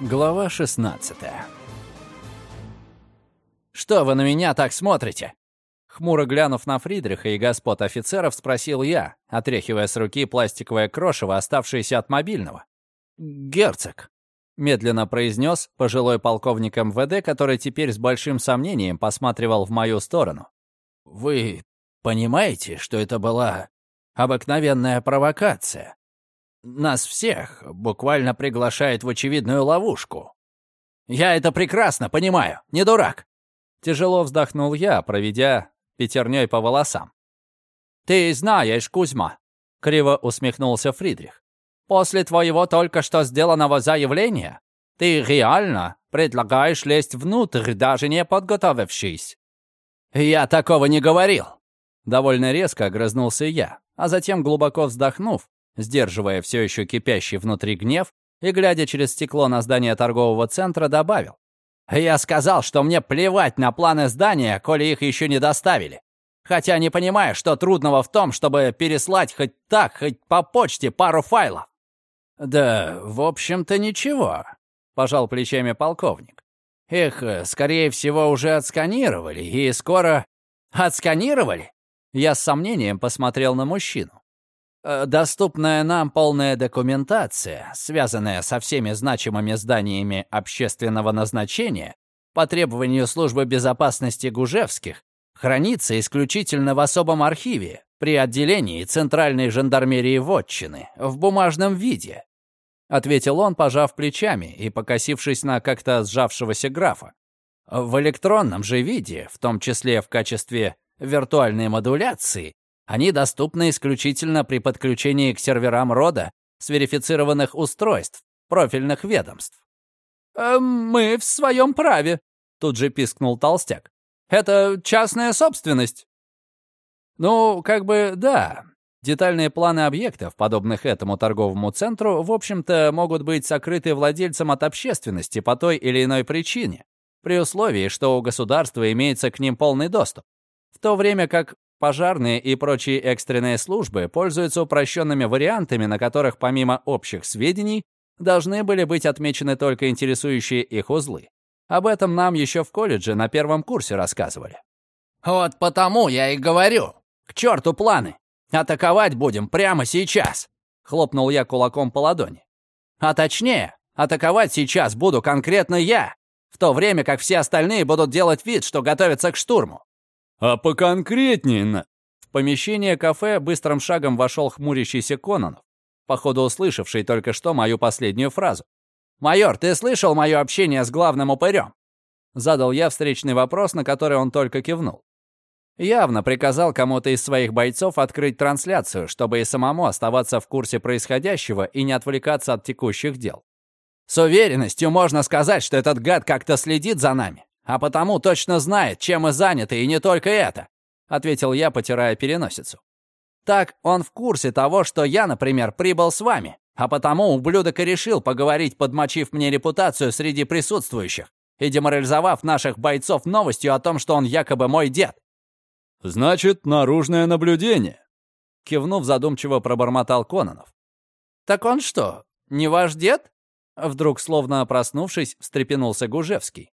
Глава 16 «Что вы на меня так смотрите?» Хмуро глянув на Фридриха и господ офицеров, спросил я, отряхивая с руки пластиковое крошево, оставшееся от мобильного. «Герцог», — медленно произнес пожилой полковник МВД, который теперь с большим сомнением посматривал в мою сторону. «Вы понимаете, что это была обыкновенная провокация?» Нас всех буквально приглашает в очевидную ловушку. Я это прекрасно понимаю, не дурак. Тяжело вздохнул я, проведя пятерней по волосам. «Ты знаешь, Кузьма», — криво усмехнулся Фридрих, «после твоего только что сделанного заявления ты реально предлагаешь лезть внутрь, даже не подготовившись». «Я такого не говорил!» Довольно резко огрызнулся я, а затем, глубоко вздохнув, сдерживая все еще кипящий внутри гнев и, глядя через стекло на здание торгового центра, добавил. «Я сказал, что мне плевать на планы здания, коли их еще не доставили. Хотя не понимаю, что трудного в том, чтобы переслать хоть так, хоть по почте пару файлов». «Да, в общем-то, ничего», — пожал плечами полковник. «Их, э, скорее всего, уже отсканировали, и скоро...» «Отсканировали?» Я с сомнением посмотрел на мужчину. Э, доступная нам полная документация, связанная со всеми значимыми зданиями общественного назначения, по требованию службы безопасности Гужевских, хранится исключительно в особом архиве при отделении Центральной жандармерии Вотчины в бумажном виде, ответил он, пожав плечами и покосившись на как-то сжавшегося графа. В электронном же виде, в том числе в качестве виртуальной модуляции, они доступны исключительно при подключении к серверам рода с верифицированных устройств профильных ведомств. «Э, «Мы в своем праве», — тут же пискнул толстяк. «Это частная собственность». «Ну, как бы да. Детальные планы объектов, подобных этому торговому центру, в общем-то, могут быть сокрыты владельцам от общественности по той или иной причине, при условии, что у государства имеется к ним полный доступ. В то время как Пожарные и прочие экстренные службы пользуются упрощенными вариантами, на которых помимо общих сведений должны были быть отмечены только интересующие их узлы. Об этом нам еще в колледже на первом курсе рассказывали. «Вот потому я и говорю. К черту планы. Атаковать будем прямо сейчас!» Хлопнул я кулаком по ладони. «А точнее, атаковать сейчас буду конкретно я, в то время как все остальные будут делать вид, что готовятся к штурму. «А поконкретнее В помещение кафе быстрым шагом вошел хмурящийся Кононов, походу услышавший только что мою последнюю фразу. «Майор, ты слышал мое общение с главным упырем?» Задал я встречный вопрос, на который он только кивнул. Явно приказал кому-то из своих бойцов открыть трансляцию, чтобы и самому оставаться в курсе происходящего и не отвлекаться от текущих дел. С уверенностью можно сказать, что этот гад как-то следит за нами а потому точно знает, чем мы заняты, и не только это», — ответил я, потирая переносицу. «Так он в курсе того, что я, например, прибыл с вами, а потому ублюдок и решил поговорить, подмочив мне репутацию среди присутствующих и деморализовав наших бойцов новостью о том, что он якобы мой дед». «Значит, наружное наблюдение», — кивнув задумчиво пробормотал Кононов. «Так он что, не ваш дед?» Вдруг, словно проснувшись, встрепенулся Гужевский.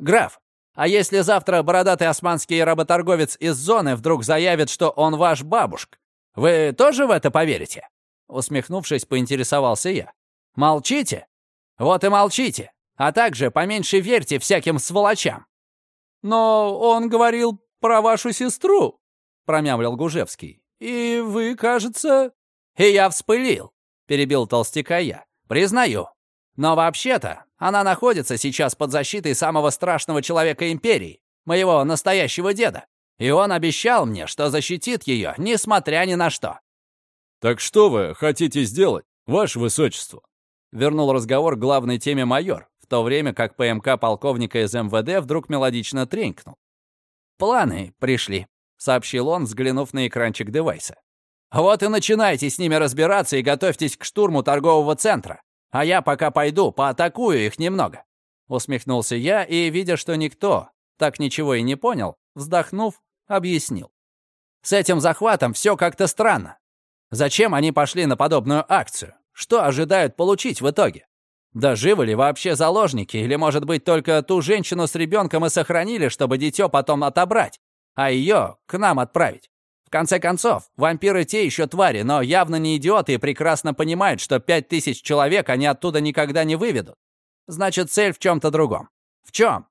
«Граф, а если завтра бородатый османский работорговец из зоны вдруг заявит, что он ваш бабушка, вы тоже в это поверите?» Усмехнувшись, поинтересовался я. «Молчите? Вот и молчите. А также поменьше верьте всяким сволочам». «Но он говорил про вашу сестру», — промямлил Гужевский. «И вы, кажется...» «И я вспылил», — перебил толстяка я. «Признаю. Но вообще-то она находится сейчас под защитой самого страшного человека Империи, моего настоящего деда. И он обещал мне, что защитит ее, несмотря ни на что». «Так что вы хотите сделать, ваше высочество?» Вернул разговор к главной теме майор, в то время как ПМК полковника из МВД вдруг мелодично тренькнул. «Планы пришли», — сообщил он, взглянув на экранчик девайса. «Вот и начинайте с ними разбираться и готовьтесь к штурму торгового центра. А я пока пойду, поатакую их немного». Усмехнулся я и, видя, что никто так ничего и не понял, вздохнув, объяснил. «С этим захватом все как-то странно. Зачем они пошли на подобную акцию? Что ожидают получить в итоге? Да живы ли вообще заложники? Или, может быть, только ту женщину с ребенком и сохранили, чтобы дитё потом отобрать, а ее к нам отправить? В конце концов, вампиры те еще твари, но явно не идиоты и прекрасно понимают, что пять тысяч человек они оттуда никогда не выведут. Значит, цель в чем-то другом. В чем?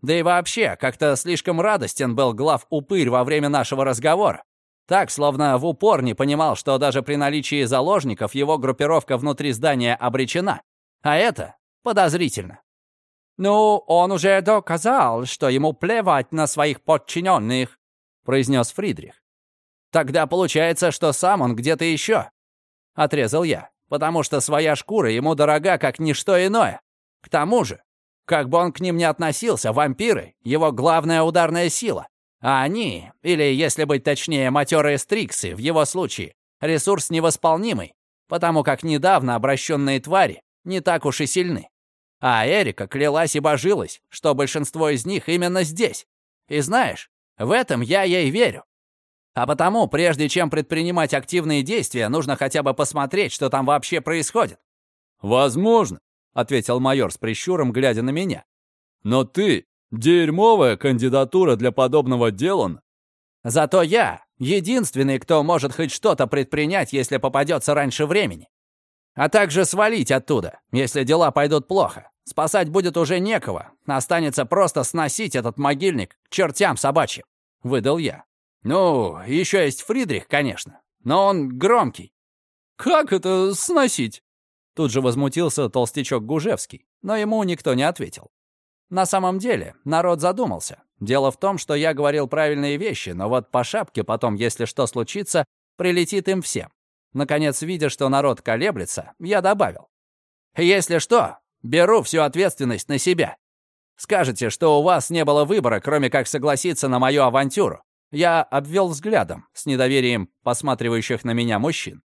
Да и вообще, как-то слишком радостен был глав упырь во время нашего разговора. Так, словно в упор не понимал, что даже при наличии заложников его группировка внутри здания обречена. А это подозрительно. «Ну, он уже доказал, что ему плевать на своих подчиненных», произнес Фридрих. «Тогда получается, что сам он где-то еще», отрезал я, потому что своя шкура ему дорога, как ничто иное. К тому же, как бы он к ним ни относился, вампиры — его главная ударная сила. А они, или, если быть точнее, матерые стриксы, в его случае, ресурс невосполнимый, потому как недавно обращенные твари не так уж и сильны. А Эрика клялась и божилась, что большинство из них именно здесь. И знаешь, в этом я ей верю. А потому, прежде чем предпринимать активные действия, нужно хотя бы посмотреть, что там вообще происходит. «Возможно», — ответил майор с прищуром, глядя на меня. «Но ты дерьмовая кандидатура для подобного дела». «Зато я единственный, кто может хоть что-то предпринять, если попадется раньше времени. А также свалить оттуда, если дела пойдут плохо. Спасать будет уже некого. Останется просто сносить этот могильник чертям собачьим», — выдал я. «Ну, еще есть Фридрих, конечно, но он громкий». «Как это сносить?» Тут же возмутился толстячок Гужевский, но ему никто не ответил. На самом деле, народ задумался. Дело в том, что я говорил правильные вещи, но вот по шапке потом, если что случится, прилетит им всем. Наконец, видя, что народ колеблется, я добавил. «Если что, беру всю ответственность на себя. Скажете, что у вас не было выбора, кроме как согласиться на мою авантюру. Я обвел взглядом с недоверием посматривающих на меня мужчин.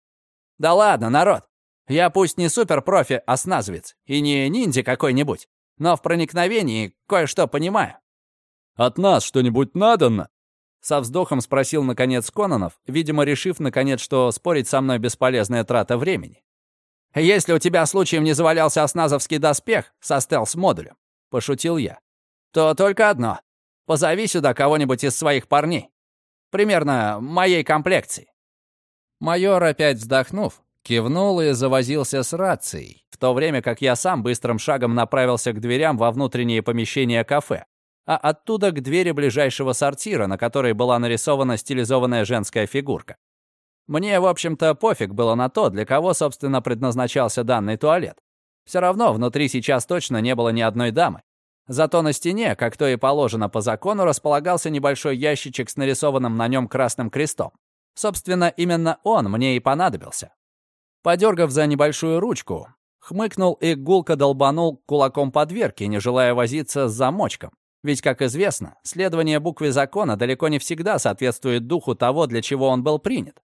Да ладно, народ. Я пусть не супер-профи-осназовец и не ниндзя какой-нибудь, но в проникновении кое-что понимаю. «От нас что-нибудь надо?» Со вздохом спросил, наконец, Кононов, видимо, решив, наконец, что спорить со мной бесполезная трата времени. «Если у тебя случаем не завалялся осназовский доспех со стелс-модулем», — пошутил я, «то только одно. Позови сюда кого-нибудь из своих парней. Примерно моей комплекции». Майор, опять вздохнув, кивнул и завозился с рацией, в то время как я сам быстрым шагом направился к дверям во внутреннее помещение кафе, а оттуда к двери ближайшего сортира, на которой была нарисована стилизованная женская фигурка. Мне, в общем-то, пофиг было на то, для кого, собственно, предназначался данный туалет. Все равно внутри сейчас точно не было ни одной дамы. Зато на стене, как то и положено по закону, располагался небольшой ящичек с нарисованным на нем красным крестом. Собственно, именно он мне и понадобился. Подергав за небольшую ручку, хмыкнул и гулко долбанул кулаком по дверке, не желая возиться с замочком. Ведь, как известно, следование букве закона далеко не всегда соответствует духу того, для чего он был принят.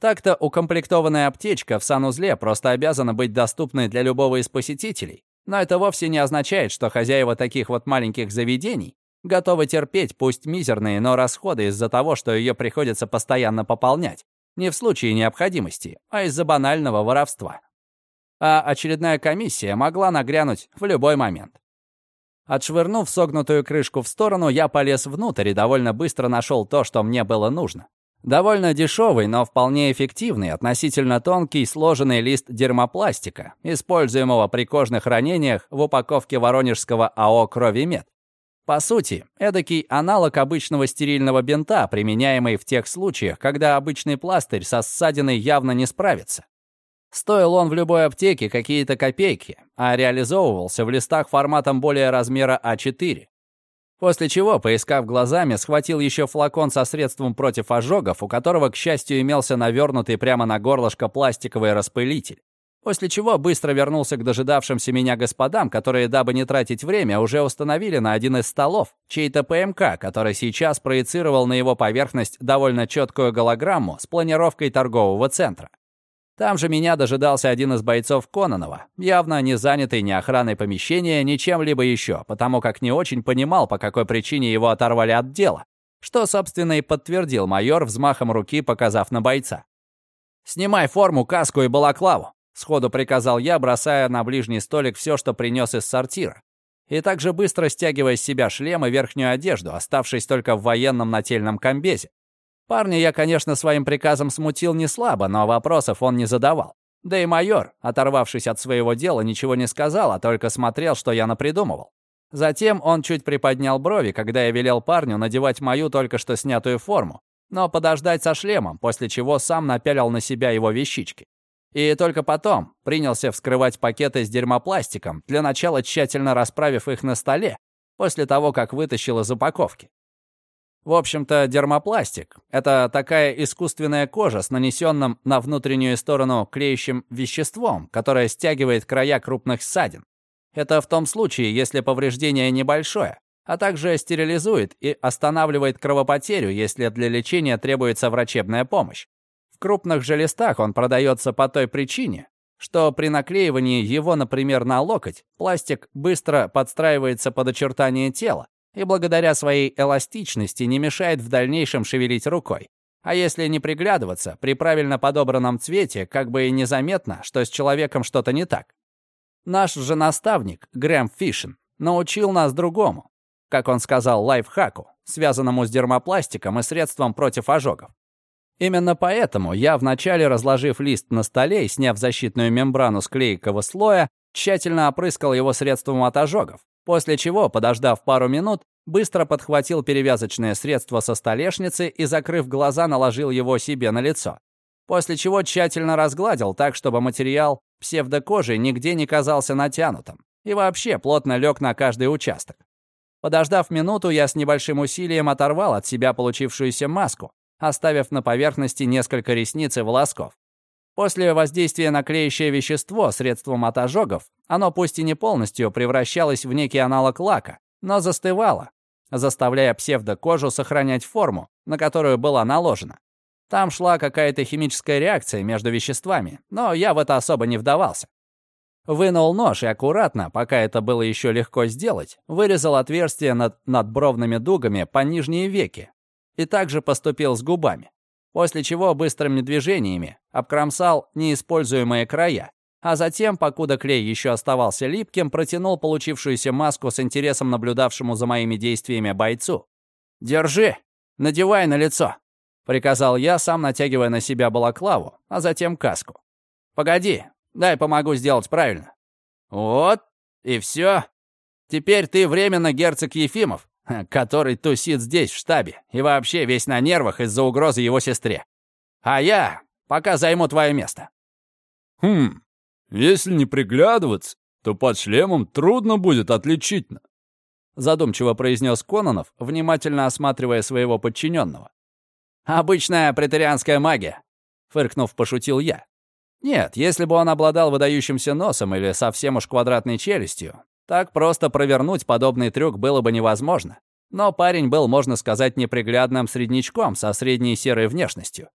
Так-то укомплектованная аптечка в санузле просто обязана быть доступной для любого из посетителей, но это вовсе не означает, что хозяева таких вот маленьких заведений готовы терпеть пусть мизерные, но расходы из-за того, что ее приходится постоянно пополнять, не в случае необходимости, а из-за банального воровства. А очередная комиссия могла нагрянуть в любой момент. Отшвырнув согнутую крышку в сторону, я полез внутрь и довольно быстро нашел то, что мне было нужно. Довольно дешевый, но вполне эффективный, относительно тонкий сложенный лист дермопластика, используемого при кожных ранениях в упаковке воронежского АО «Кровимед». По сути, эдакий аналог обычного стерильного бинта, применяемый в тех случаях, когда обычный пластырь со ссадиной явно не справится. Стоил он в любой аптеке какие-то копейки, а реализовывался в листах форматом более размера А4. После чего, поискав глазами, схватил еще флакон со средством против ожогов, у которого, к счастью, имелся навернутый прямо на горлышко пластиковый распылитель. После чего быстро вернулся к дожидавшимся меня господам, которые, дабы не тратить время, уже установили на один из столов чей-то ПМК, который сейчас проецировал на его поверхность довольно четкую голограмму с планировкой торгового центра. Там же меня дожидался один из бойцов Кононова, явно не занятый ни охраной помещения, ни чем-либо еще, потому как не очень понимал, по какой причине его оторвали от дела, что, собственно, и подтвердил майор взмахом руки, показав на бойца. «Снимай форму, каску и балаклаву. Сходу приказал я, бросая на ближний столик все, что принес из сортира. И также быстро стягивая с себя шлем и верхнюю одежду, оставшись только в военном нательном комбезе. Парня я, конечно, своим приказом смутил не слабо, но вопросов он не задавал. Да и майор, оторвавшись от своего дела, ничего не сказал, а только смотрел, что я напридумывал. Затем он чуть приподнял брови, когда я велел парню надевать мою только что снятую форму, но подождать со шлемом, после чего сам напялил на себя его вещички. И только потом принялся вскрывать пакеты с дерьмопластиком, для начала тщательно расправив их на столе, после того, как вытащил из упаковки. В общем-то, дермопластик — это такая искусственная кожа с нанесенным на внутреннюю сторону клеющим веществом, которое стягивает края крупных ссадин. Это в том случае, если повреждение небольшое, а также стерилизует и останавливает кровопотерю, если для лечения требуется врачебная помощь. В крупных же листах он продается по той причине, что при наклеивании его, например, на локоть, пластик быстро подстраивается под очертания тела и благодаря своей эластичности не мешает в дальнейшем шевелить рукой. А если не приглядываться, при правильно подобранном цвете как бы и незаметно, что с человеком что-то не так. Наш же наставник, Грэм Фишин, научил нас другому, как он сказал, лайфхаку, связанному с дермопластиком и средством против ожогов. Именно поэтому я, вначале разложив лист на столе и сняв защитную мембрану с клейкого слоя, тщательно опрыскал его средством от ожогов, после чего, подождав пару минут, быстро подхватил перевязочное средство со столешницы и, закрыв глаза, наложил его себе на лицо. После чего тщательно разгладил так, чтобы материал псевдокожи нигде не казался натянутым и вообще плотно лег на каждый участок. Подождав минуту, я с небольшим усилием оторвал от себя получившуюся маску, оставив на поверхности несколько ресниц и волосков. После воздействия на клеящее вещество средством от ожогов, оно пусть и не полностью превращалось в некий аналог лака, но застывало, заставляя псевдокожу сохранять форму, на которую была наложена. Там шла какая-то химическая реакция между веществами, но я в это особо не вдавался. Вынул нож и аккуратно, пока это было еще легко сделать, вырезал отверстие над надбровными дугами по нижней веке, и также поступил с губами. После чего быстрыми движениями обкромсал неиспользуемые края, а затем, покуда клей еще оставался липким, протянул получившуюся маску с интересом наблюдавшему за моими действиями бойцу. «Держи! Надевай на лицо!» — приказал я, сам натягивая на себя балаклаву, а затем каску. «Погоди, дай помогу сделать правильно». «Вот, и все. Теперь ты временно герцог Ефимов, который тусит здесь, в штабе, и вообще весь на нервах из-за угрозы его сестре. А я пока займу твое место». «Хм, если не приглядываться, то под шлемом трудно будет отличительно», задумчиво произнес Кононов, внимательно осматривая своего подчиненного. «Обычная претерианская магия», — фыркнув, пошутил я. «Нет, если бы он обладал выдающимся носом или совсем уж квадратной челюстью, так просто провернуть подобный трюк было бы невозможно. Но парень был, можно сказать, неприглядным среднячком со средней серой внешностью.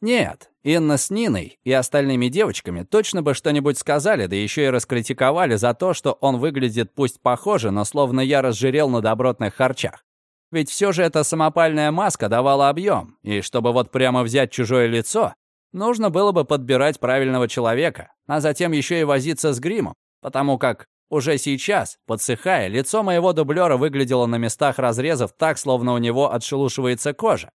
Нет, Инна с Ниной и остальными девочками точно бы что-нибудь сказали, да еще и раскритиковали за то, что он выглядит пусть похоже, но словно я разжирел на добротных харчах. Ведь все же эта самопальная маска давала объем, и чтобы вот прямо взять чужое лицо, нужно было бы подбирать правильного человека, а затем еще и возиться с гримом, потому как уже сейчас, подсыхая, лицо моего дублера выглядело на местах разрезов так, словно у него отшелушивается кожа.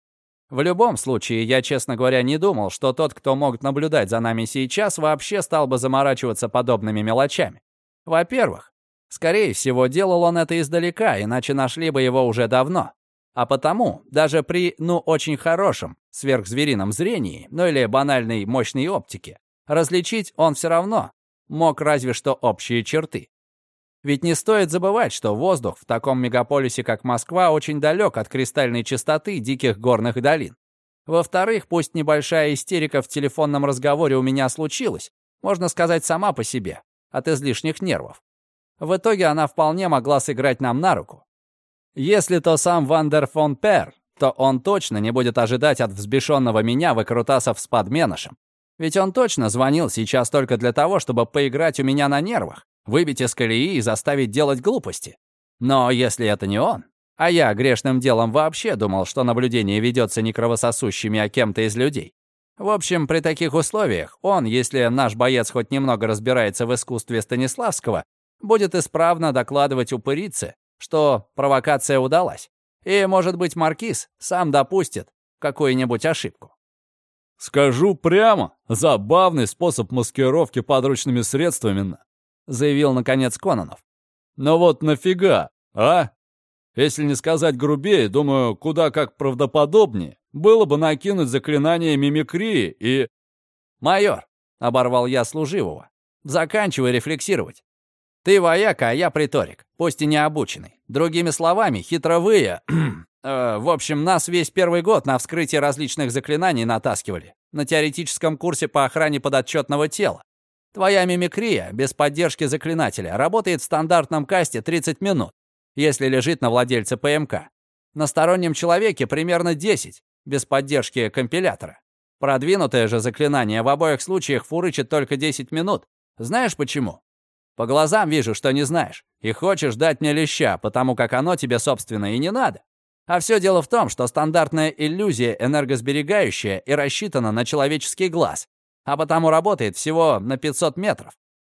В любом случае, я, честно говоря, не думал, что тот, кто мог наблюдать за нами сейчас, вообще стал бы заморачиваться подобными мелочами. Во-первых, скорее всего, делал он это издалека, иначе нашли бы его уже давно. А потому, даже при, ну, очень хорошем, сверхзверином зрении, ну или банальной мощной оптике, различить он все равно мог разве что общие черты. Ведь не стоит забывать, что воздух в таком мегаполисе, как Москва, очень далек от кристальной чистоты диких горных долин. Во-вторых, пусть небольшая истерика в телефонном разговоре у меня случилась, можно сказать, сама по себе, от излишних нервов. В итоге она вполне могла сыграть нам на руку. Если то сам Вандер фон Пер, то он точно не будет ожидать от взбешенного меня выкрутасов с подменышем. Ведь он точно звонил сейчас только для того, чтобы поиграть у меня на нервах выбить из колеи и заставить делать глупости. Но если это не он, а я грешным делом вообще думал, что наблюдение ведется не кровососущими, а кем-то из людей, В общем, при таких условиях он, если наш боец хоть немного разбирается в искусстве Станиславского, будет исправно докладывать упырице, что провокация удалась. И, может быть, Маркиз сам допустит какую-нибудь ошибку. «Скажу прямо, забавный способ маскировки подручными средствами», заявил, наконец, Кононов. «Но вот нафига, а? Если не сказать грубее, думаю, куда как правдоподобнее было бы накинуть заклинание мимикрии и...» «Майор», — оборвал я служивого, — «заканчивай рефлексировать. Ты вояка, а я приторик, пусть и не обученный. Другими словами, хитровые... э, в общем, нас весь первый год на вскрытие различных заклинаний натаскивали. На теоретическом курсе по охране подотчетного тела. Твоя мимикрия, без поддержки заклинателя, работает в стандартном касте 30 минут, если лежит на владельце ПМК. На стороннем человеке примерно 10, без поддержки компилятора. Продвинутое же заклинание в обоих случаях фурычит только 10 минут. Знаешь почему? По глазам вижу, что не знаешь. И хочешь дать мне леща, потому как оно тебе, собственно, и не надо. А все дело в том, что стандартная иллюзия энергосберегающая и рассчитана на человеческий глаз, а потому работает всего на 500 метров.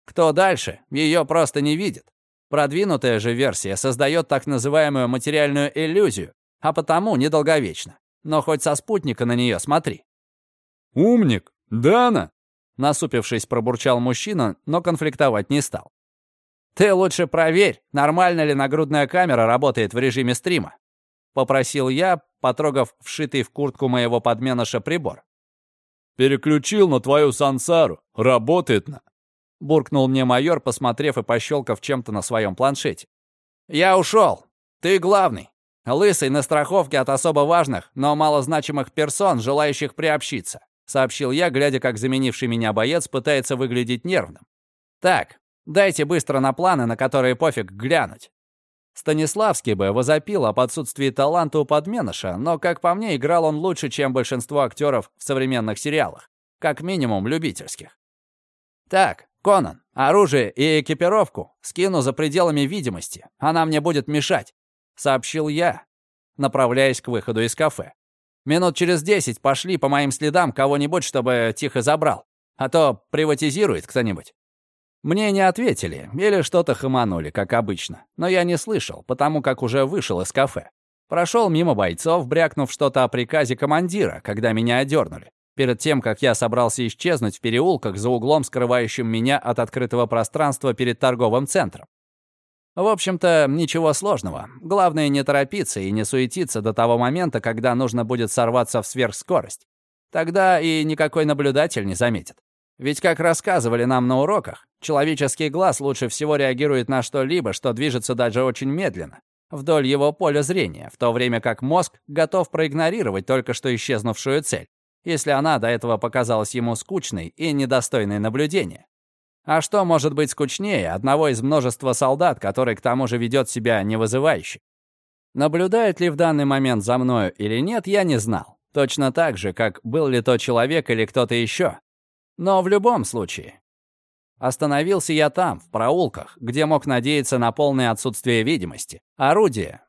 Кто дальше, ее просто не видит. Продвинутая же версия создает так называемую материальную иллюзию, а потому недолговечна. Но хоть со спутника на нее смотри. «Умник! Дана!» Насупившись, пробурчал мужчина, но конфликтовать не стал. «Ты лучше проверь, нормально ли нагрудная камера работает в режиме стрима», попросил я, потрогав вшитый в куртку моего подменыша прибор. «Переключил на твою сансару. Работает на...» буркнул мне майор, посмотрев и пощелкав чем-то на своем планшете. «Я ушел. Ты главный. Лысый на страховке от особо важных, но малозначимых персон, желающих приобщиться. — сообщил я, глядя, как заменивший меня боец пытается выглядеть нервным. «Так, дайте быстро на планы, на которые пофиг глянуть». Станиславский бы возопил об отсутствии таланта у подменыша, но, как по мне, играл он лучше, чем большинство актеров в современных сериалах. Как минимум, любительских. «Так, Конан, оружие и экипировку скину за пределами видимости. Она мне будет мешать», — сообщил я, направляясь к выходу из кафе. Минут через десять пошли по моим следам кого-нибудь, чтобы тихо забрал. А то приватизирует кто-нибудь. Мне не ответили или что-то хаманули, как обычно. Но я не слышал, потому как уже вышел из кафе. Прошел мимо бойцов, брякнув что-то о приказе командира, когда меня одернули. Перед тем, как я собрался исчезнуть в переулках за углом, скрывающим меня от открытого пространства перед торговым центром. В общем-то, ничего сложного. Главное не торопиться и не суетиться до того момента, когда нужно будет сорваться в сверхскорость. Тогда и никакой наблюдатель не заметит. Ведь, как рассказывали нам на уроках, человеческий глаз лучше всего реагирует на что-либо, что движется даже очень медленно, вдоль его поля зрения, в то время как мозг готов проигнорировать только что исчезнувшую цель, если она до этого показалась ему скучной и недостойной наблюдения. А что может быть скучнее одного из множества солдат, который к тому же ведет себя невызывающе? Наблюдает ли в данный момент за мною или нет, я не знал. Точно так же, как был ли то человек или кто-то еще. Но в любом случае. Остановился я там, в проулках, где мог надеяться на полное отсутствие видимости. Орудие.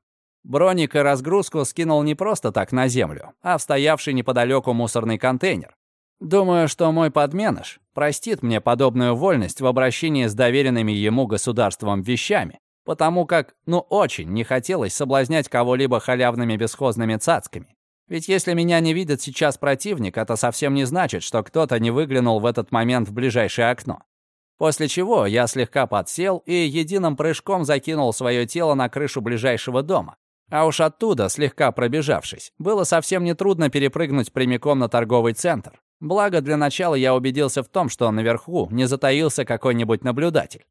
Броник и разгрузку скинул не просто так на землю, а в стоявший неподалеку мусорный контейнер. Думаю, что мой подменыш простит мне подобную вольность в обращении с доверенными ему государством вещами, потому как, ну, очень не хотелось соблазнять кого-либо халявными бесхозными цацками. Ведь если меня не видит сейчас противник, это совсем не значит, что кто-то не выглянул в этот момент в ближайшее окно. После чего я слегка подсел и единым прыжком закинул свое тело на крышу ближайшего дома. А уж оттуда, слегка пробежавшись, было совсем нетрудно перепрыгнуть прямиком на торговый центр. Благо, для начала я убедился в том, что наверху не затаился какой-нибудь наблюдатель.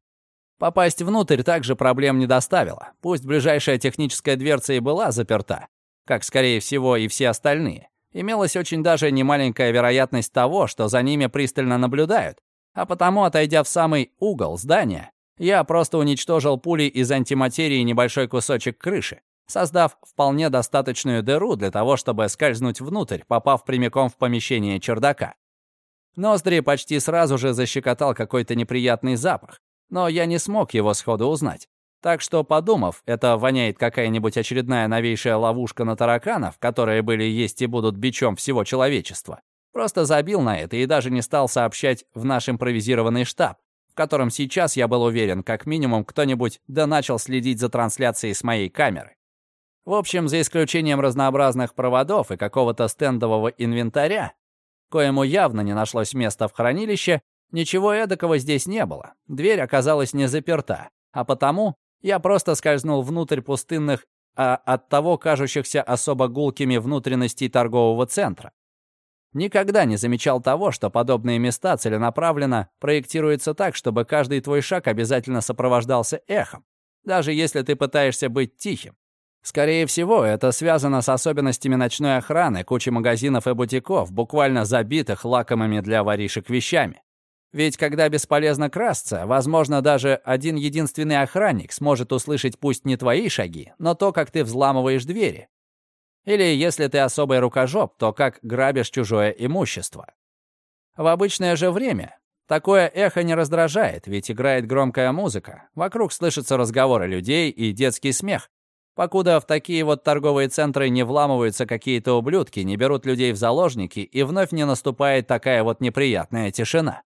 Попасть внутрь также проблем не доставило. Пусть ближайшая техническая дверца и была заперта, как, скорее всего, и все остальные. Имелась очень даже немаленькая вероятность того, что за ними пристально наблюдают, а потому, отойдя в самый угол здания, я просто уничтожил пулей из антиматерии небольшой кусочек крыши, создав вполне достаточную дыру для того, чтобы скользнуть внутрь, попав прямиком в помещение чердака. Ноздри почти сразу же защекотал какой-то неприятный запах, но я не смог его сходу узнать. Так что, подумав, это воняет какая-нибудь очередная новейшая ловушка на тараканов, которые были есть и будут бичом всего человечества, Просто забил на это и даже не стал сообщать в наш импровизированный штаб, в котором сейчас, я был уверен, как минимум кто-нибудь да начал следить за трансляцией с моей камеры. В общем, за исключением разнообразных проводов и какого-то стендового инвентаря, коему явно не нашлось места в хранилище, ничего эдакого здесь не было. Дверь оказалась не заперта, а потому я просто скользнул внутрь пустынных, а от того кажущихся особо гулкими внутренностей торгового центра. Никогда не замечал того, что подобные места целенаправленно проектируются так, чтобы каждый твой шаг обязательно сопровождался эхом, даже если ты пытаешься быть тихим. Скорее всего, это связано с особенностями ночной охраны кучи магазинов и бутиков, буквально забитых лакомыми для воришек вещами. Ведь когда бесполезно красться, возможно, даже один единственный охранник сможет услышать пусть не твои шаги, но то, как ты взламываешь двери. Или, если ты особый рукожоп, то как грабишь чужое имущество. В обычное же время такое эхо не раздражает, ведь играет громкая музыка, вокруг слышатся разговоры людей и детский смех, Покуда в такие вот торговые центры не вламываются какие-то ублюдки, не берут людей в заложники, и вновь не наступает такая вот неприятная тишина.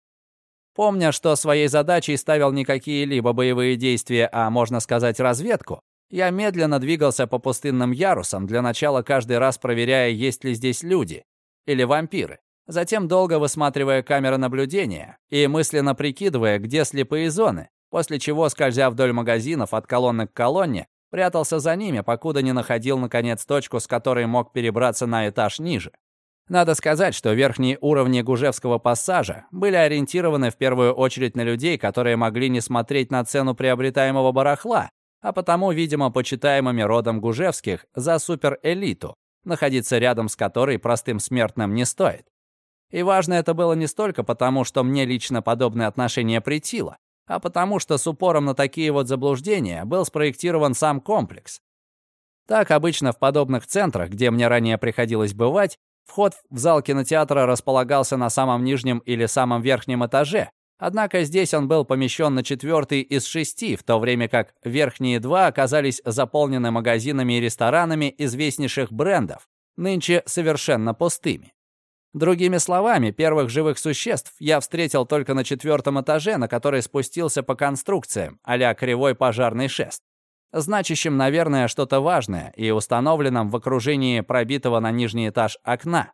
Помня, что своей задачей ставил не какие-либо боевые действия, а, можно сказать, разведку, я медленно двигался по пустынным ярусам, для начала каждый раз проверяя, есть ли здесь люди или вампиры. Затем долго высматривая камеры наблюдения и мысленно прикидывая, где слепые зоны, после чего, скользя вдоль магазинов от колонны к колонне, Прятался за ними, покуда не находил, наконец, точку, с которой мог перебраться на этаж ниже. Надо сказать, что верхние уровни Гужевского пассажа были ориентированы в первую очередь на людей, которые могли не смотреть на цену приобретаемого барахла, а потому, видимо, почитаемыми родом Гужевских за суперэлиту, находиться рядом с которой простым смертным не стоит. И важно это было не столько потому, что мне лично подобное отношение притило, а потому что с упором на такие вот заблуждения был спроектирован сам комплекс. Так обычно в подобных центрах, где мне ранее приходилось бывать, вход в зал кинотеатра располагался на самом нижнем или самом верхнем этаже, однако здесь он был помещен на четвертый из шести, в то время как верхние два оказались заполнены магазинами и ресторанами известнейших брендов, нынче совершенно пустыми. Другими словами, первых живых существ я встретил только на четвертом этаже, на который спустился по конструкциям, а кривой пожарный шест. Значащим, наверное, что-то важное и установленным в окружении пробитого на нижний этаж окна.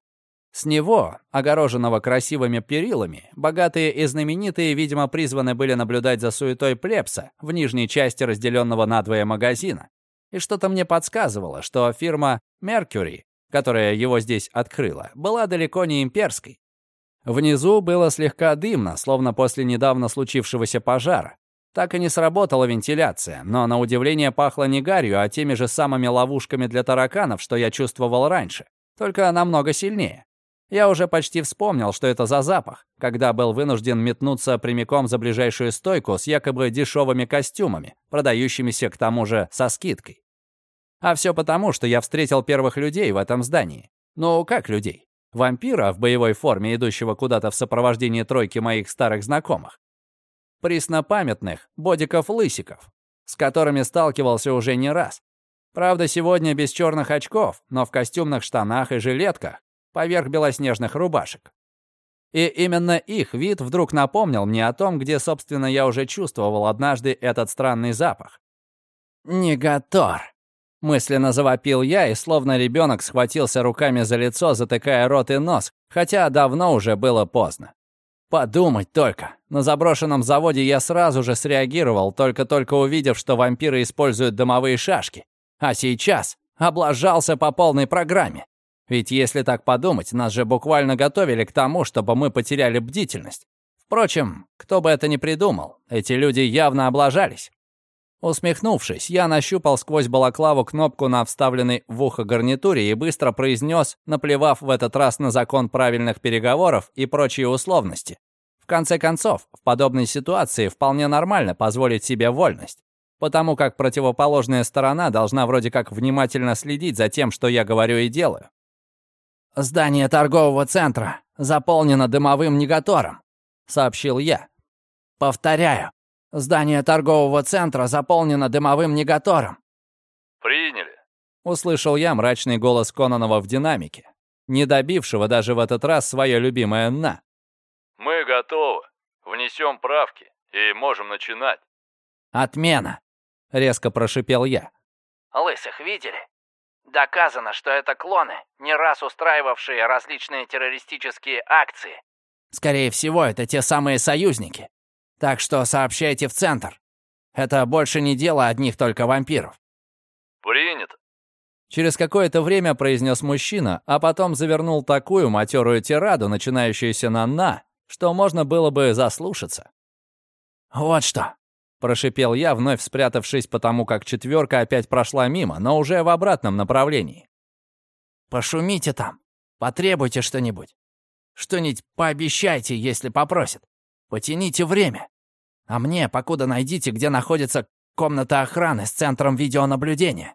С него, огороженного красивыми перилами, богатые и знаменитые, видимо, призваны были наблюдать за суетой плебса в нижней части разделенного надвое магазина. И что-то мне подсказывало, что фирма Mercury которая его здесь открыла, была далеко не имперской. Внизу было слегка дымно, словно после недавно случившегося пожара. Так и не сработала вентиляция, но на удивление пахло не гарью, а теми же самыми ловушками для тараканов, что я чувствовал раньше, только намного сильнее. Я уже почти вспомнил, что это за запах, когда был вынужден метнуться прямиком за ближайшую стойку с якобы дешевыми костюмами, продающимися к тому же со скидкой. А все потому, что я встретил первых людей в этом здании. Ну, как людей? Вампира в боевой форме, идущего куда-то в сопровождении тройки моих старых знакомых. Преснопамятных бодиков-лысиков, с которыми сталкивался уже не раз. Правда, сегодня без черных очков, но в костюмных штанах и жилетках, поверх белоснежных рубашек. И именно их вид вдруг напомнил мне о том, где, собственно, я уже чувствовал однажды этот странный запах. «Негатор», Мысленно завопил я и словно ребенок схватился руками за лицо, затыкая рот и нос, хотя давно уже было поздно. Подумать только. На заброшенном заводе я сразу же среагировал, только-только увидев, что вампиры используют дымовые шашки. А сейчас облажался по полной программе. Ведь если так подумать, нас же буквально готовили к тому, чтобы мы потеряли бдительность. Впрочем, кто бы это ни придумал, эти люди явно облажались. Усмехнувшись, я нащупал сквозь балаклаву кнопку на вставленной в ухо гарнитуре и быстро произнес, наплевав в этот раз на закон правильных переговоров и прочие условности. В конце концов, в подобной ситуации вполне нормально позволить себе вольность, потому как противоположная сторона должна вроде как внимательно следить за тем, что я говорю и делаю. «Здание торгового центра заполнено дымовым негатором», — сообщил я. «Повторяю, Здание торгового центра заполнено дымовым негатором». «Приняли», — услышал я мрачный голос Кононова в динамике. не добившего даже в этот раз свое любимое «на». «Мы готовы. Внесем правки и можем начинать». «Отмена!» — резко прошипел я. «Лысых видели? Доказано, что это клоны, не раз устраивавшие различные террористические акции». «Скорее всего, это те самые союзники. Так что сообщайте в центр. Это больше не дело одних только вампиров». «Принято». Через какое-то время произнес мужчина, а потом завернул такую матерую тираду, начинающуюся на «на», что можно было бы заслушаться. «Вот что», — прошипел я, вновь спрятавшись, потому как четверка опять прошла мимо, но уже в обратном направлении. «Пошумите там, потребуйте что-нибудь. Что-нибудь пообещайте, если попросят. Потяните время. А мне, покуда найдите, где находится комната охраны с центром видеонаблюдения».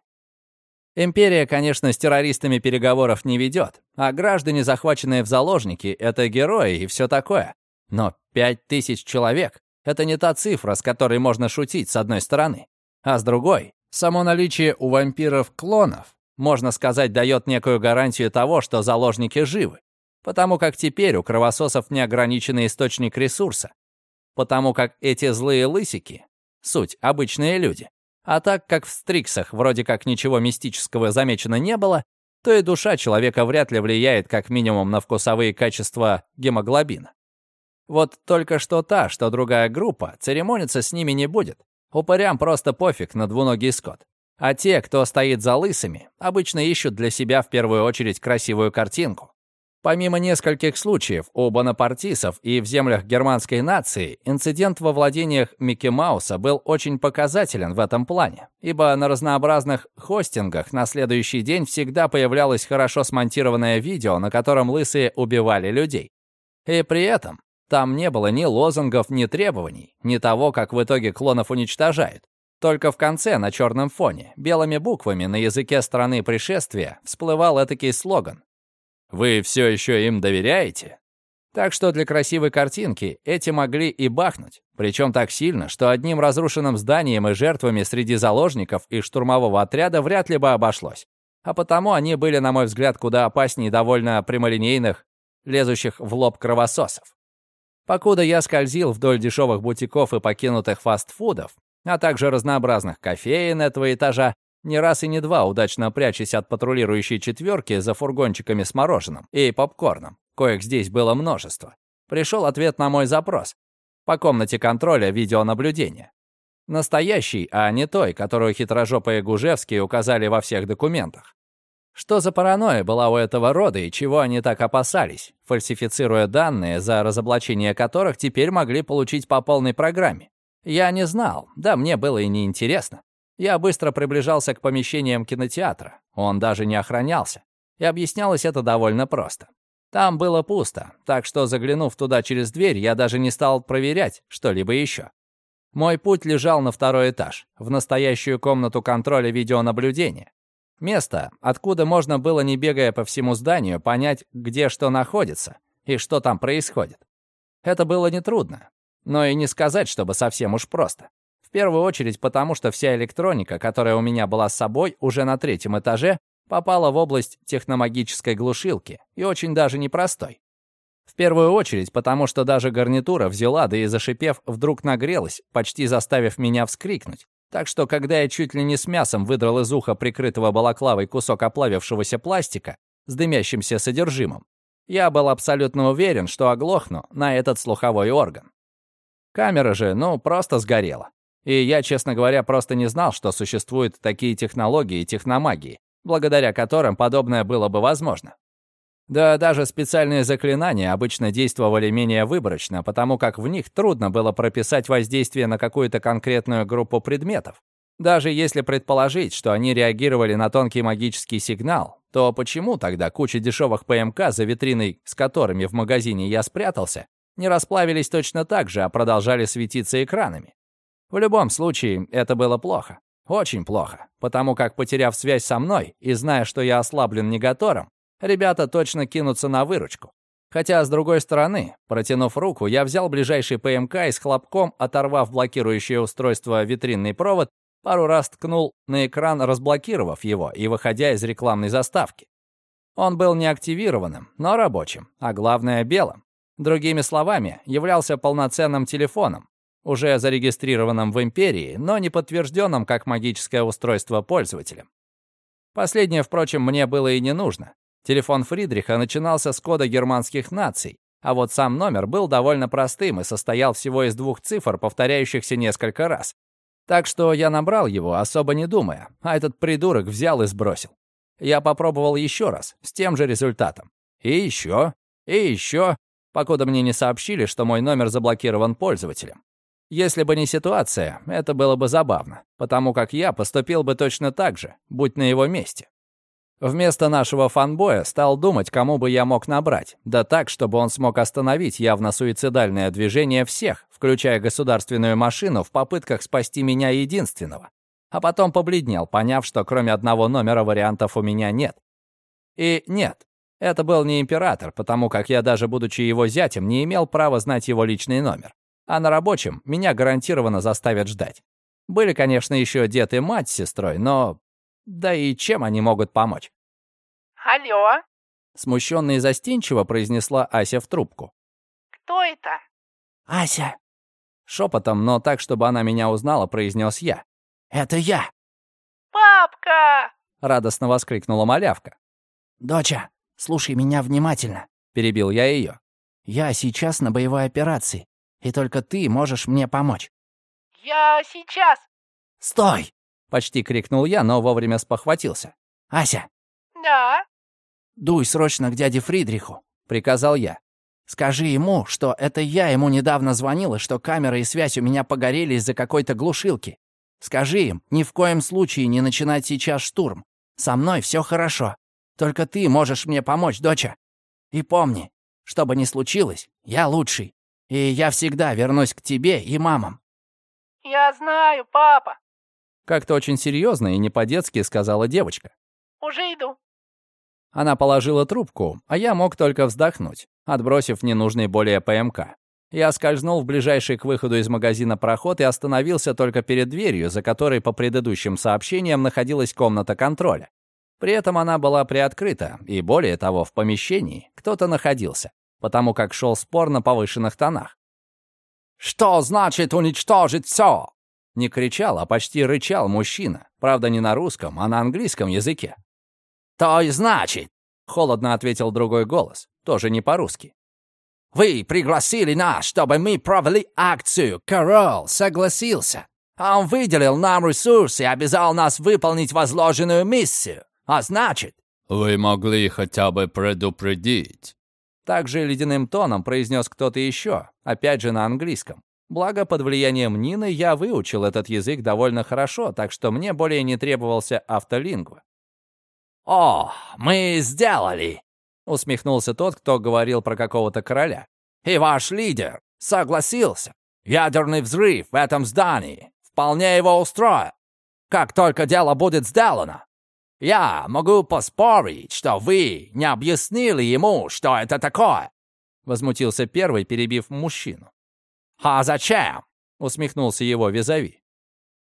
Империя, конечно, с террористами переговоров не ведет, а граждане, захваченные в заложники, это герои и все такое. Но пять тысяч человек — это не та цифра, с которой можно шутить, с одной стороны. А с другой, само наличие у вампиров клонов, можно сказать, дает некую гарантию того, что заложники живы. Потому как теперь у кровососов неограниченный источник ресурса. Потому как эти злые лысики — суть обычные люди. А так как в стриксах вроде как ничего мистического замечено не было, то и душа человека вряд ли влияет как минимум на вкусовые качества гемоглобина. Вот только что та, что другая группа, церемониться с ними не будет. Упырям просто пофиг на двуногий скот. А те, кто стоит за лысыми, обычно ищут для себя в первую очередь красивую картинку. Помимо нескольких случаев у бонапартисов и в землях германской нации, инцидент во владениях Микки Мауса был очень показателен в этом плане, ибо на разнообразных хостингах на следующий день всегда появлялось хорошо смонтированное видео, на котором лысые убивали людей. И при этом там не было ни лозунгов, ни требований, ни того, как в итоге клонов уничтожают. Только в конце, на черном фоне, белыми буквами на языке страны пришествия всплывал этакий слоган вы все еще им доверяете? Так что для красивой картинки эти могли и бахнуть, причем так сильно, что одним разрушенным зданием и жертвами среди заложников и штурмового отряда вряд ли бы обошлось. А потому они были, на мой взгляд, куда опаснее довольно прямолинейных, лезущих в лоб кровососов. Покуда я скользил вдоль дешевых бутиков и покинутых фастфудов, а также разнообразных кофеин этого этажа, не раз и не два, удачно прячась от патрулирующей четверки за фургончиками с мороженым и попкорном. Коих здесь было множество. Пришел ответ на мой запрос. По комнате контроля видеонаблюдения. Настоящий, а не той, которую хитрожопые Гужевские указали во всех документах. Что за паранойя была у этого рода и чего они так опасались, фальсифицируя данные, за разоблачение которых теперь могли получить по полной программе? Я не знал, да мне было и не интересно. Я быстро приближался к помещениям кинотеатра. Он даже не охранялся. И объяснялось это довольно просто. Там было пусто, так что, заглянув туда через дверь, я даже не стал проверять что-либо еще. Мой путь лежал на второй этаж, в настоящую комнату контроля видеонаблюдения. Место, откуда можно было, не бегая по всему зданию, понять, где что находится и что там происходит. Это было нетрудно, но и не сказать, чтобы совсем уж просто. В первую очередь потому, что вся электроника, которая у меня была с собой уже на третьем этаже, попала в область техномагической глушилки, и очень даже непростой. В первую очередь потому, что даже гарнитура взяла, да и зашипев, вдруг нагрелась, почти заставив меня вскрикнуть. Так что, когда я чуть ли не с мясом выдрал из уха прикрытого балаклавой кусок оплавившегося пластика с дымящимся содержимым, я был абсолютно уверен, что оглохну на этот слуховой орган. Камера же, ну, просто сгорела. И я, честно говоря, просто не знал, что существуют такие технологии и техномагии, благодаря которым подобное было бы возможно. Да даже специальные заклинания обычно действовали менее выборочно, потому как в них трудно было прописать воздействие на какую-то конкретную группу предметов. Даже если предположить, что они реагировали на тонкий магический сигнал, то почему тогда куча дешевых ПМК, за витриной с которыми в магазине я спрятался, не расплавились точно так же, а продолжали светиться экранами? В любом случае, это было плохо. Очень плохо. Потому как, потеряв связь со мной и зная, что я ослаблен негатором, ребята точно кинутся на выручку. Хотя, с другой стороны, протянув руку, я взял ближайший ПМК и с хлопком, оторвав блокирующее устройство витринный провод, пару раз ткнул на экран, разблокировав его и выходя из рекламной заставки. Он был неактивированным, но рабочим, а главное — белым. Другими словами, являлся полноценным телефоном, уже зарегистрированным в Империи, но не подтвержденным как магическое устройство пользователем. Последнее, впрочем, мне было и не нужно. Телефон Фридриха начинался с кода германских наций, а вот сам номер был довольно простым и состоял всего из двух цифр, повторяющихся несколько раз. Так что я набрал его, особо не думая, а этот придурок взял и сбросил. Я попробовал еще раз, с тем же результатом. И еще, и еще, покуда мне не сообщили, что мой номер заблокирован пользователем. Если бы не ситуация, это было бы забавно, потому как я поступил бы точно так же, будь на его месте. Вместо нашего фанбоя стал думать, кому бы я мог набрать, да так, чтобы он смог остановить явно суицидальное движение всех, включая государственную машину, в попытках спасти меня единственного а потом побледнел, поняв, что кроме одного номера вариантов у меня нет. И нет, это был не император, потому как я даже будучи его зятем не имел права знать его личный номер. А на рабочем меня гарантированно заставят ждать. Были, конечно, еще дед и мать с сестрой, но... Да и чем они могут помочь? «Алло?» Смущенно и застенчиво произнесла Ася в трубку. «Кто это?» «Ася!» Шепотом, но так, чтобы она меня узнала, произнес я. Это я!» «Папка!» — радостно воскликнула малявка. «Доча, слушай меня внимательно», — перебил я ее. «Я сейчас на боевой операции, и только ты можешь мне помочь». «Я сейчас». «Стой!» — почти крикнул я, но вовремя спохватился. «Ася!» «Да?» «Дуй срочно к дяде Фридриху», — приказал я. «Скажи ему, что это я ему недавно звонил, и что камера и связь у меня погорели из-за какой-то глушилки. Скажи им, ни в коем случае не начинать сейчас штурм. Со мной все хорошо. Только ты можешь мне помочь, доча. И помни, что бы ни случилось, я лучший. И я всегда вернусь к тебе и мамам». «Я знаю, папа», — как-то очень серьезно и не по-детски сказала девочка. «Уже иду». Она положила трубку, а я мог только вздохнуть, отбросив ненужный более ПМК. Я скользнул в ближайший к выходу из магазина проход и остановился только перед дверью, за которой, по предыдущим сообщениям, находилась комната контроля. При этом она была приоткрыта, и более того, в помещении кто-то находился, потому как шел спор на повышенных тонах. «Что значит уничтожить все?» Не кричал, а почти рычал мужчина, правда не на русском, а на английском языке. «То и значит», — холодно ответил другой голос, тоже не по-русски. Вы пригласили нас, чтобы мы провели акцию. Король согласился. Он выделил нам ресурсы и обязал нас выполнить возложенную миссию. А значит...» «Вы могли хотя бы предупредить». Также ледяным тоном произнес кто-то еще, опять же на английском. Благо, под влиянием Нины я выучил этот язык довольно хорошо, так что мне более не требовался автолингва. «О, мы сделали усмехнулся тот, кто говорил про какого-то короля. «И ваш лидер согласился. Ядерный взрыв в этом здании вполне его устроит. Как только дело будет сделано, я могу поспорить, что вы не объяснили ему, что это такое!» Возмутился первый, перебив мужчину. «А зачем?» — усмехнулся его визави.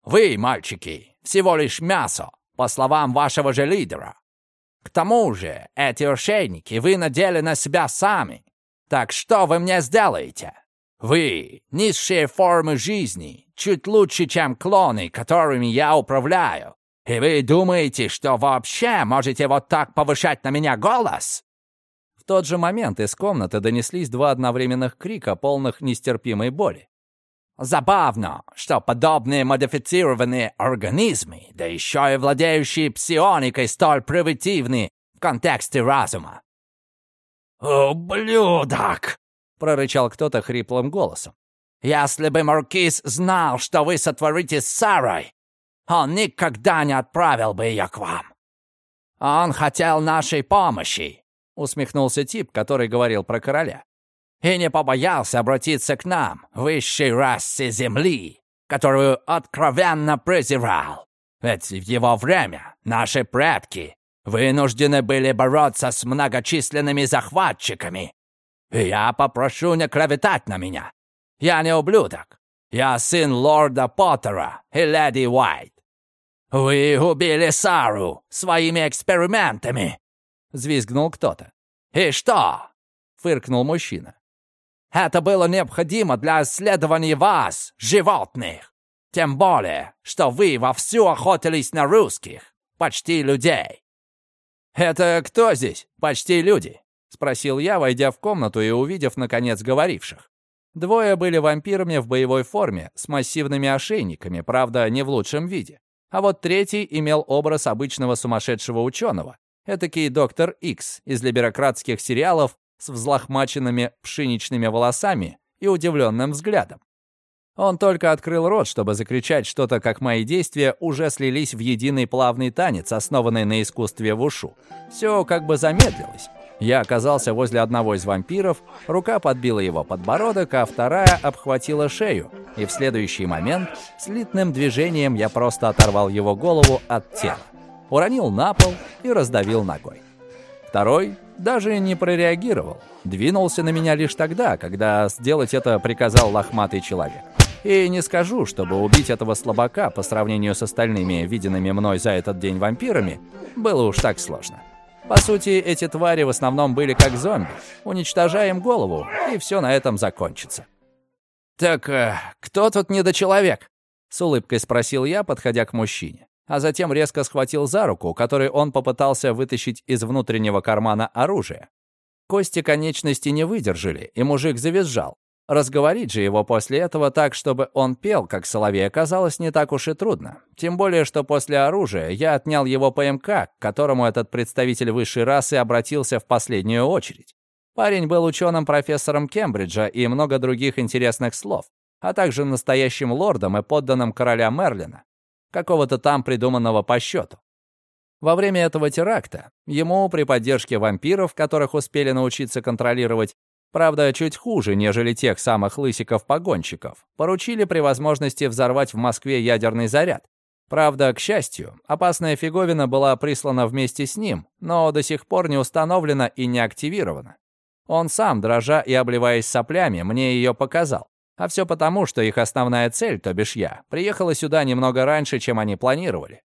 «Вы, мальчики, всего лишь мясо, по словам вашего же лидера. К тому же, эти ошейники вы надели на себя сами. Так что вы мне сделаете? Вы — низшие формы жизни, чуть лучше, чем клоны, которыми я управляю. И вы думаете, что вообще можете вот так повышать на меня голос?» В тот же момент из комнаты донеслись два одновременных крика, полных нестерпимой боли. Забавно, что подобные модифицированные организмы, да еще и владеющие псионикой, столь примитивны в контексте разума. «Ублюдок!» — прорычал кто-то хриплым голосом. «Если бы Маркиз знал, что вы сотворите с Сарой, он никогда не отправил бы ее к вам. Он хотел нашей помощи», — усмехнулся тип, который говорил про короля и не побоялся обратиться к нам, высшей расе Земли, которую откровенно презирал. Ведь в его время наши предки вынуждены были бороться с многочисленными захватчиками. И я попрошу не клеветать на меня. Я не ублюдок. Я сын лорда Поттера и леди Уайт. Вы убили Сару своими экспериментами. — взвизгнул кто-то. «И что?» — фыркнул мужчина. «Это было необходимо для исследования вас, животных. Тем более, что вы вовсю охотились на русских, почти людей». «Это кто здесь? Почти люди?» — спросил я, войдя в комнату и увидев, наконец, говоривших. Двое были вампирами в боевой форме, с массивными ошейниками, правда, не в лучшем виде. А вот третий имел образ обычного сумасшедшего ученого, этакий доктор Икс из либерократских сериалов с взлохмаченными пшеничными волосами и удивленным взглядом. Он только открыл рот, чтобы закричать что-то, как мои действия уже слились в единый плавный танец, основанный на искусстве вушу. Все как бы замедлилось. Я оказался возле одного из вампиров, рука подбила его подбородок, а вторая обхватила шею, и в следующий момент слитным движением я просто оторвал его голову от тела, уронил на пол и раздавил ногой. Второй даже не прореагировал, двинулся на меня лишь тогда, когда сделать это приказал лохматый человек. И не скажу, чтобы убить этого слабака по сравнению с остальными виденными мной за этот день вампирами, было уж так сложно. По сути, эти твари в основном были как зомби. Уничтожаем голову, и все на этом закончится. «Так э, кто тут недочеловек?» — с улыбкой спросил я, подходя к мужчине. А затем резко схватил за руку, которой он попытался вытащить из внутреннего кармана оружие. Кости конечности не выдержали, и мужик завизжал. Разговорить же его после этого так, чтобы он пел, как соловей, оказалось не так уж и трудно. Тем более, что после оружия я отнял его ПМК, к которому этот представитель высшей расы обратился в последнюю очередь. Парень был ученым-профессором Кембриджа и много других интересных слов, а также настоящим лордом и подданным короля Мерлина, какого-то там придуманного по счету. Во время этого теракта ему при поддержке вампиров, которых успели научиться контролировать, Правда, чуть хуже, нежели тех самых лысиков-погонщиков. Поручили при возможности взорвать в Москве ядерный заряд. Правда, к счастью, опасная фиговина была прислана вместе с ним, но до сих пор не установлена и не активирована. Он сам, дрожа и обливаясь соплями, мне ее показал. А все потому, что их основная цель, то бишь я, приехала сюда немного раньше, чем они планировали.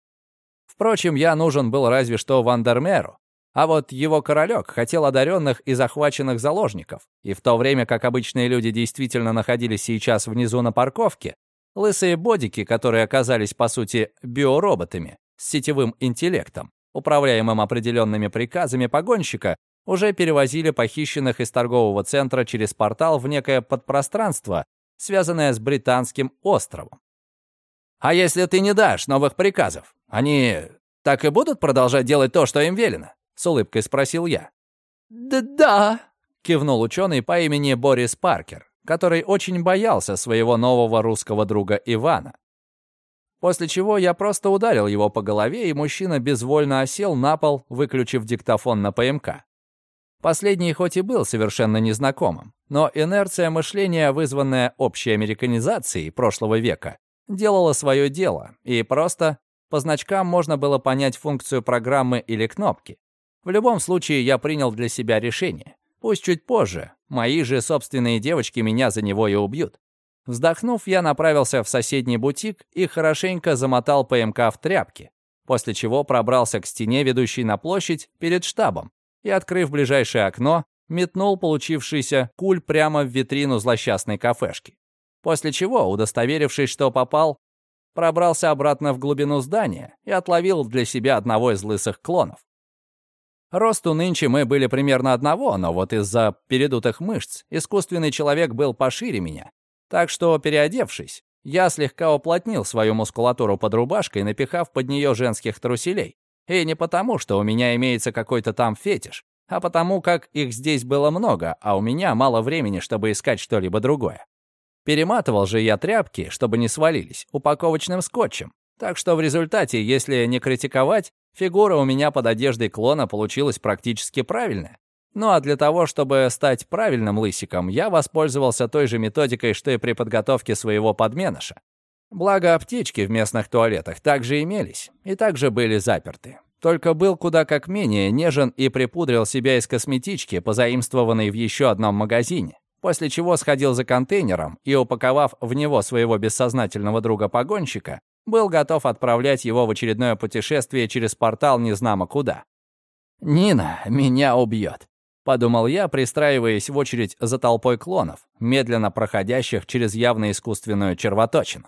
Впрочем, я нужен был разве что Вандермеру, а вот его королек хотел одаренных и захваченных заложников. И в то время как обычные люди действительно находились сейчас внизу на парковке, лысые бодики, которые оказались, по сути, биороботами с сетевым интеллектом, управляемым определенными приказами погонщика, уже перевозили похищенных из торгового центра через портал в некое подпространство, связанное с британским островом. «А если ты не дашь новых приказов, они так и будут продолжать делать то, что им велено?» С улыбкой спросил я. «Да-да», — кивнул ученый по имени Борис Паркер, который очень боялся своего нового русского друга Ивана. После чего я просто ударил его по голове, и мужчина безвольно осел на пол, выключив диктофон на ПМК. Последний хоть и был совершенно незнакомым, но инерция мышления, вызванная общей американизацией прошлого века, делала свое дело, и просто по значкам можно было понять функцию программы или кнопки. В любом случае, я принял для себя решение. Пусть чуть позже. Мои же собственные девочки меня за него и убьют. Вздохнув, я направился в соседний бутик и хорошенько замотал ПМК в тряпки, после чего пробрался к стене, ведущей на площадь, перед штабом, и, открыв ближайшее окно, метнул получившийся куль прямо в витрину злосчастной кафешки. После чего, удостоверившись, что попал, пробрался обратно в глубину здания и отловил для себя одного из лысых клонов. Росту нынче мы были примерно одного, но вот из-за передутых мышц искусственный человек был пошире меня. Так что, переодевшись, я слегка уплотнил свою мускулатуру под рубашкой, напихав под нее женских труселей. И не потому, что у меня имеется какой-то там фетиш, а потому как их здесь было много, а у меня мало времени, чтобы искать что-либо другое. Перематывал же я тряпки, чтобы не свалились, упаковочным скотчем. Так что в результате, если не критиковать, Фигура у меня под одеждой клона получилась практически правильная. Ну а для того, чтобы стать правильным лысиком, я воспользовался той же методикой, что и при подготовке своего подменыша. Благо, аптечки в местных туалетах также имелись и также были заперты. Только был куда как менее нежен и припудрил себя из косметички, позаимствованной в еще одном магазине. После чего сходил за контейнером и, упаковав в него своего бессознательного друга-погонщика, был готов отправлять его в очередное путешествие через портал незнамо куда. Нина меня убьет. Подумал я, пристраиваясь в очередь за толпой клонов, медленно проходящих через явно искусственную червоточину.